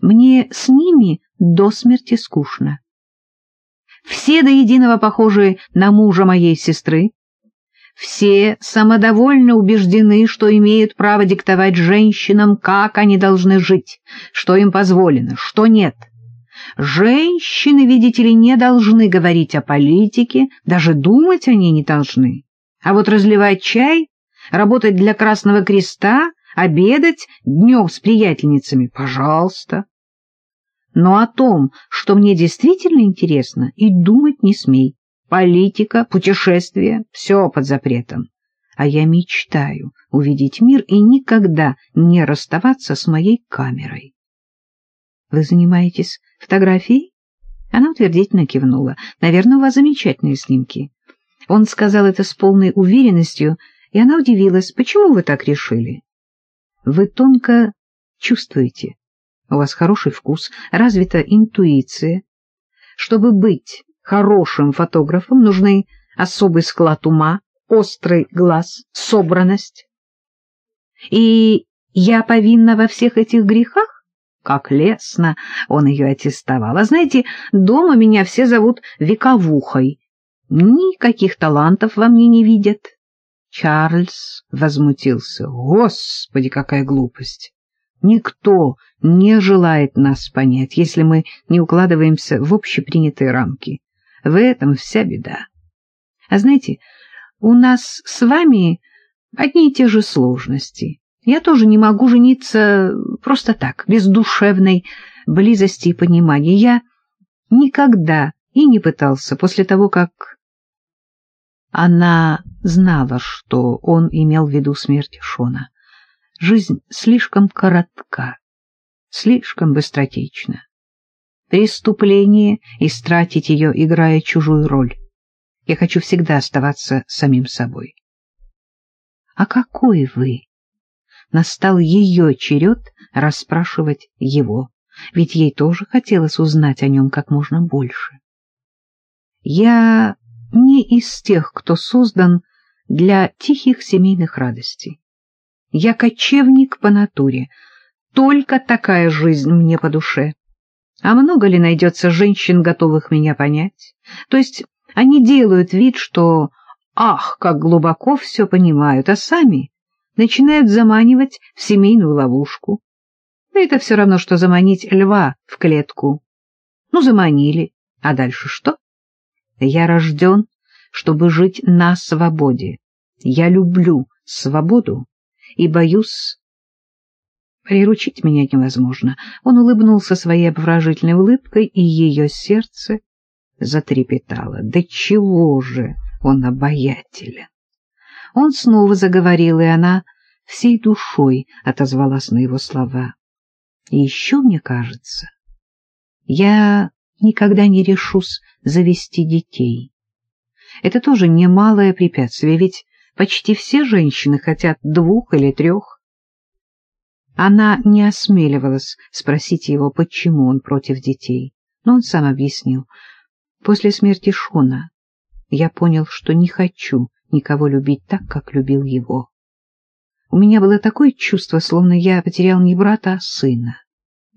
Мне с ними до смерти скучно. Все до единого похожи на мужа моей сестры. Все самодовольно убеждены, что имеют право диктовать женщинам, как они должны жить, что им позволено, что нет. Женщины, видите ли, не должны говорить о политике, даже думать они не должны. А вот разливать чай, работать для Красного Креста, обедать днем с приятельницами — пожалуйста. Но о том, что мне действительно интересно, и думать не смей. Политика, путешествия — все под запретом. А я мечтаю увидеть мир и никогда не расставаться с моей камерой. Вы занимаетесь фотографией? Она утвердительно кивнула. Наверное, у вас замечательные снимки. Он сказал это с полной уверенностью, и она удивилась, почему вы так решили? Вы тонко чувствуете. У вас хороший вкус, развита интуиция. Чтобы быть хорошим фотографом, нужны особый склад ума, острый глаз, собранность. И я повинна во всех этих грехах? Как лестно он ее аттестовал. А знаете, дома меня все зовут Вековухой. Никаких талантов во мне не видят. Чарльз возмутился. Господи, какая глупость! Никто не желает нас понять, если мы не укладываемся в общепринятые рамки. В этом вся беда. А знаете, у нас с вами одни и те же сложности. Я тоже не могу жениться просто так, без душевной близости и понимания. Я никогда и не пытался после того, как... Она знала, что он имел в виду смерть Шона. Жизнь слишком коротка, слишком быстротечна. Преступление — истратить ее, играя чужую роль. Я хочу всегда оставаться самим собой. — А какой вы? настал ее черед расспрашивать его, ведь ей тоже хотелось узнать о нем как можно больше. Я не из тех, кто создан для тихих семейных радостей. Я кочевник по натуре, только такая жизнь мне по душе. А много ли найдется женщин, готовых меня понять? То есть они делают вид, что «ах, как глубоко все понимают», а сами начинают заманивать в семейную ловушку. Это все равно, что заманить льва в клетку. Ну, заманили. А дальше что? Я рожден, чтобы жить на свободе. Я люблю свободу и боюсь... Приручить меня невозможно. Он улыбнулся своей обворожительной улыбкой, и ее сердце затрепетало. Да чего же он обаятелен! Он снова заговорил, и она всей душой отозвалась на его слова. И еще мне кажется, я никогда не решусь завести детей. Это тоже немалое препятствие, ведь почти все женщины хотят двух или трех. Она не осмеливалась спросить его, почему он против детей, но он сам объяснил. После смерти Шона я понял, что не хочу никого любить так, как любил его. У меня было такое чувство, словно я потерял не брата, а сына.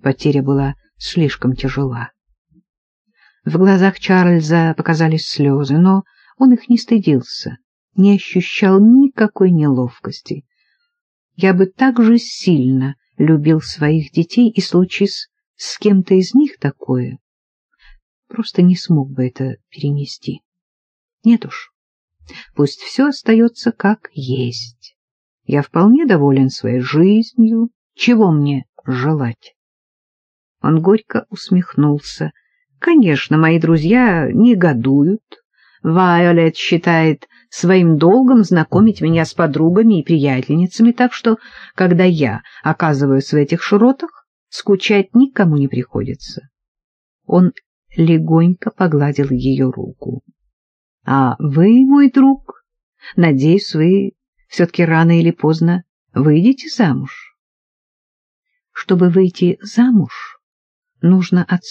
Потеря была слишком тяжела. В глазах Чарльза показались слезы, но он их не стыдился, не ощущал никакой неловкости. Я бы так же сильно любил своих детей, и случись с кем-то из них такое, просто не смог бы это перенести. Нет уж, Пусть все остается как есть. Я вполне доволен своей жизнью. Чего мне желать? Он горько усмехнулся. Конечно, мои друзья негодуют. Вайолет считает своим долгом знакомить меня с подругами и приятельницами, так что, когда я оказываюсь в этих широтах, скучать никому не приходится. Он легонько погладил ее руку. А вы, мой друг, надеюсь, вы все-таки рано или поздно выйдете замуж. Чтобы выйти замуж, нужно от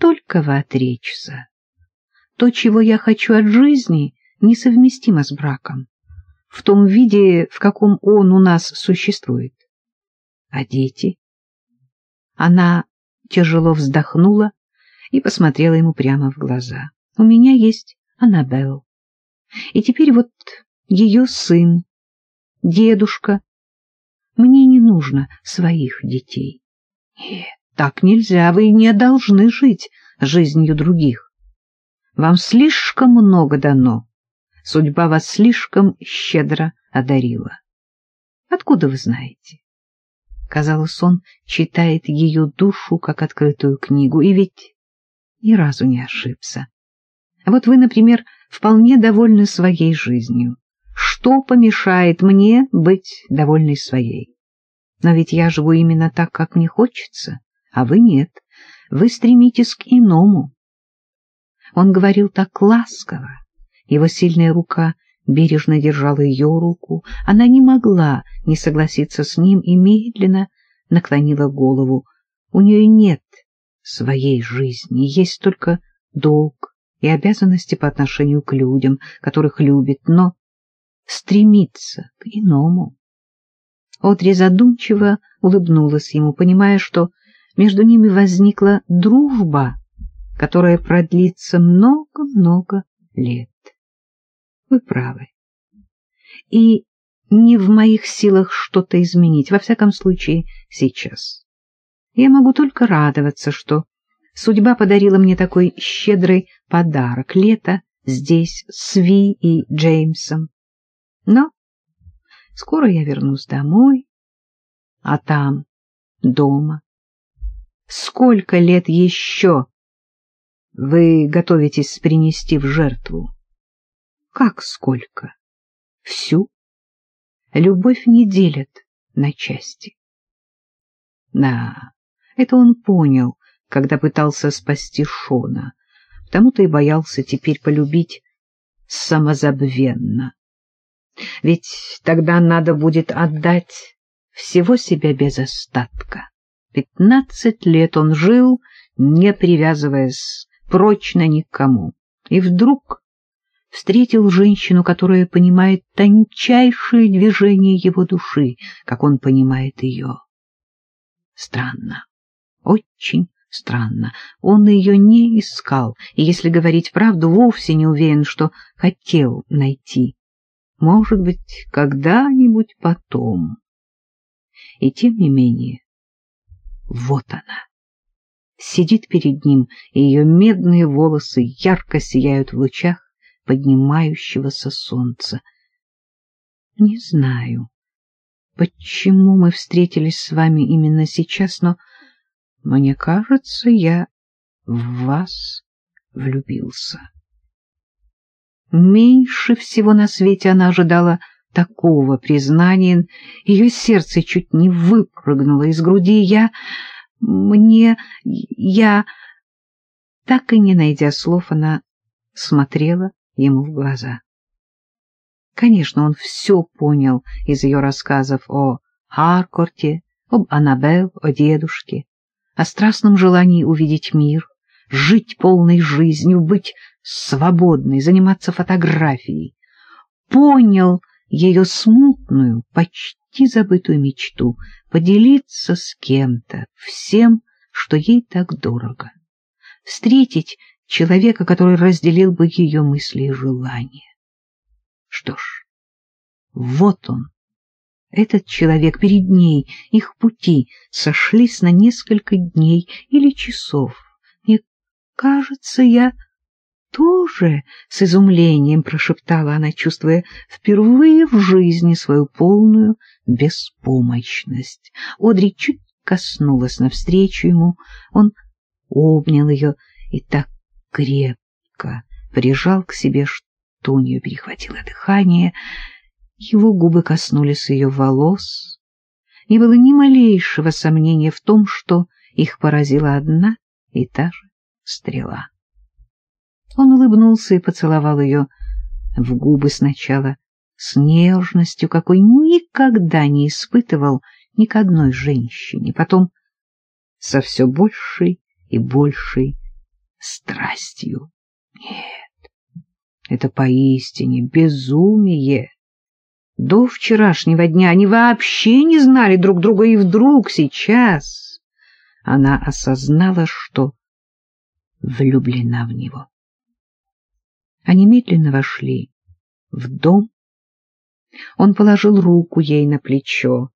столького отречься. То, чего я хочу от жизни, несовместимо с браком, в том виде, в каком он у нас существует. А дети? Она тяжело вздохнула и посмотрела ему прямо в глаза. «У меня есть Аннабелл. И теперь вот ее сын, дедушка. Мне не нужно своих детей. Нет, так нельзя, вы не должны жить жизнью других. Вам слишком много дано, судьба вас слишком щедро одарила. Откуда вы знаете? Казалось, он читает ее душу, как открытую книгу, и ведь ни разу не ошибся. Вот вы, например, вполне довольны своей жизнью. Что помешает мне быть довольной своей? Но ведь я живу именно так, как мне хочется, а вы нет. Вы стремитесь к иному. Он говорил так ласково. Его сильная рука бережно держала ее руку. Она не могла не согласиться с ним и медленно наклонила голову. У нее нет своей жизни, есть только долг и обязанности по отношению к людям, которых любит, но стремится к иному. Одри задумчиво улыбнулась ему, понимая, что между ними возникла дружба, которая продлится много-много лет. Вы правы. И не в моих силах что-то изменить, во всяком случае, сейчас. Я могу только радоваться, что судьба подарила мне такой щедрый подарок. Лето здесь с Ви и Джеймсом. Но скоро я вернусь домой, а там, дома, сколько лет еще вы готовитесь принести в жертву? Как сколько? Всю? Любовь не делят на части. Да, это он понял, когда пытался спасти Шона, потому-то и боялся теперь полюбить самозабвенно. Ведь тогда надо будет отдать всего себя без остатка. Пятнадцать лет он жил, не привязываясь прочно никому, и вдруг встретил женщину, которая понимает тончайшие движения его души, как он понимает ее. Странно, очень странно. Он ее не искал, и, если говорить правду, вовсе не уверен, что хотел найти. Может быть, когда-нибудь потом. И тем не менее, вот она. Сидит перед ним, и ее медные волосы ярко сияют в лучах поднимающегося солнца. Не знаю, почему мы встретились с вами именно сейчас, но мне кажется, я в вас влюбился. Меньше всего на свете она ожидала такого признания. Ее сердце чуть не выпрыгнуло из груди. Я... мне... я... Так и не найдя слов, она смотрела ему в глаза. Конечно, он все понял из ее рассказов о Харкорте, об Аннабел, о дедушке, о страстном желании увидеть мир, жить полной жизнью, быть свободной, заниматься фотографией. Понял ее смутную, почти забытую мечту поделиться с кем-то всем, что ей так дорого. Встретить человека, который разделил бы ее мысли и желания. Что ж, вот он, этот человек перед ней, их пути сошлись на несколько дней или часов. Мне кажется, я тоже с изумлением прошептала она, чувствуя впервые в жизни свою полную беспомощность. Одри чуть коснулась навстречу ему, он обнял ее и так крепко прижал к себе, что у нее перехватило дыхание. Его губы коснулись ее волос. Не было ни малейшего сомнения в том, что их поразила одна и та же стрела. Он улыбнулся и поцеловал ее в губы сначала с нежностью, какой никогда не испытывал ни к одной женщине, потом со все большей и большей страстью. Нет, это поистине безумие. До вчерашнего дня они вообще не знали друг друга, и вдруг сейчас она осознала, что влюблена в него. Они медленно вошли в дом. Он положил руку ей на плечо,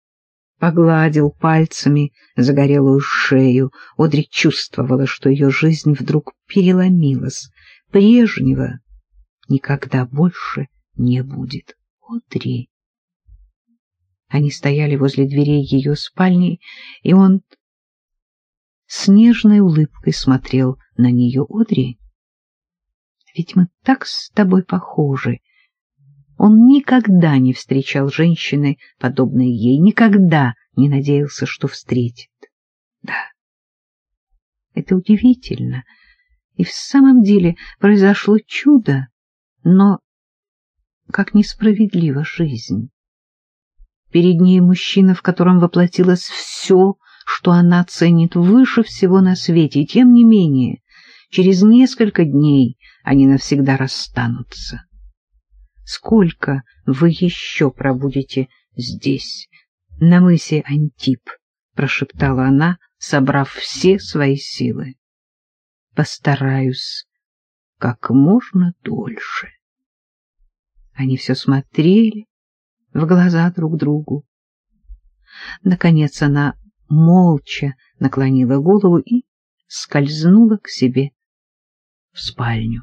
погладил пальцами загорелую шею. Одри чувствовала, что ее жизнь вдруг переломилась. Прежнего никогда больше не будет. Одри. Они стояли возле дверей ее спальни, и он с нежной улыбкой смотрел на нее Одри. Ведь мы так с тобой похожи. Он никогда не встречал женщины, подобной ей, никогда не надеялся, что встретит. Да, это удивительно. И в самом деле произошло чудо, но как несправедлива жизнь. Перед ней мужчина, в котором воплотилось все, что она ценит выше всего на свете, и тем не менее через несколько дней они навсегда расстанутся. Сколько вы еще пробудете здесь, на мысе Антип? — прошептала она, собрав все свои силы. — Постараюсь как можно дольше. Они все смотрели в глаза друг другу. Наконец она молча наклонила голову и скользнула к себе в спальню.